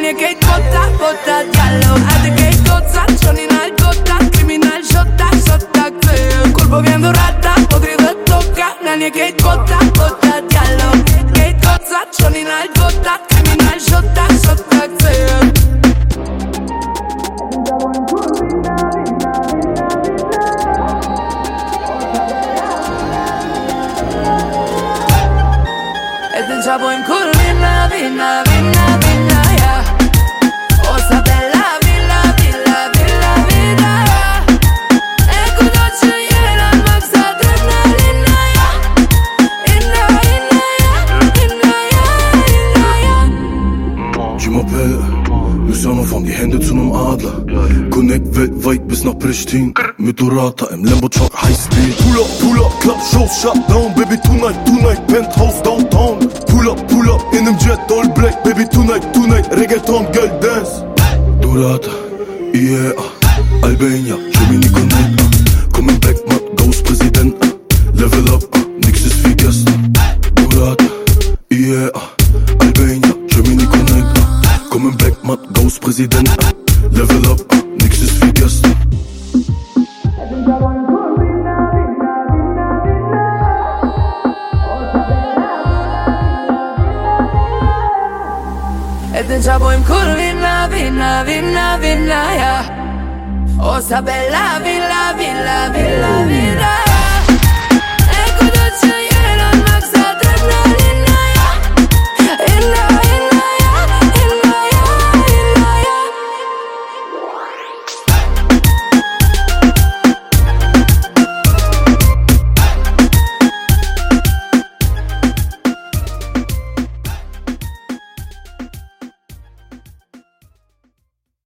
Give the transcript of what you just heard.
toka Në një kejt bota, bota djallo Ate kejt goca, qonin al gota Kriminal shota, shota këtë Kur po vjen dhurata, po tri dhe toka Në një kejt bota, bota djallo Kejt goca, qonin al gota Kriminal shota, shota këtë E të nqapojmë kur ja Tu m'appelles, nous sommes enfants qui viennent de tout le monde. Connect weltweit bis nach Pristin. Mit Dorata im Lambo Truck High Speed. Pull up, pull up, Club Shows shut down. Baby tonight, tonight, Penthouse downtown. Pull up, pull up, in dem Jet all black. Baby tonight, tonight, Reggaeton, girl dance. Dorata, yeah, Albania, Gemini Bundespräsident. Level up, nix ist wie gestern. Già voi in curvina, vinna, vinna, vinna, ja. O sa bella, villa, villa, villa, villa.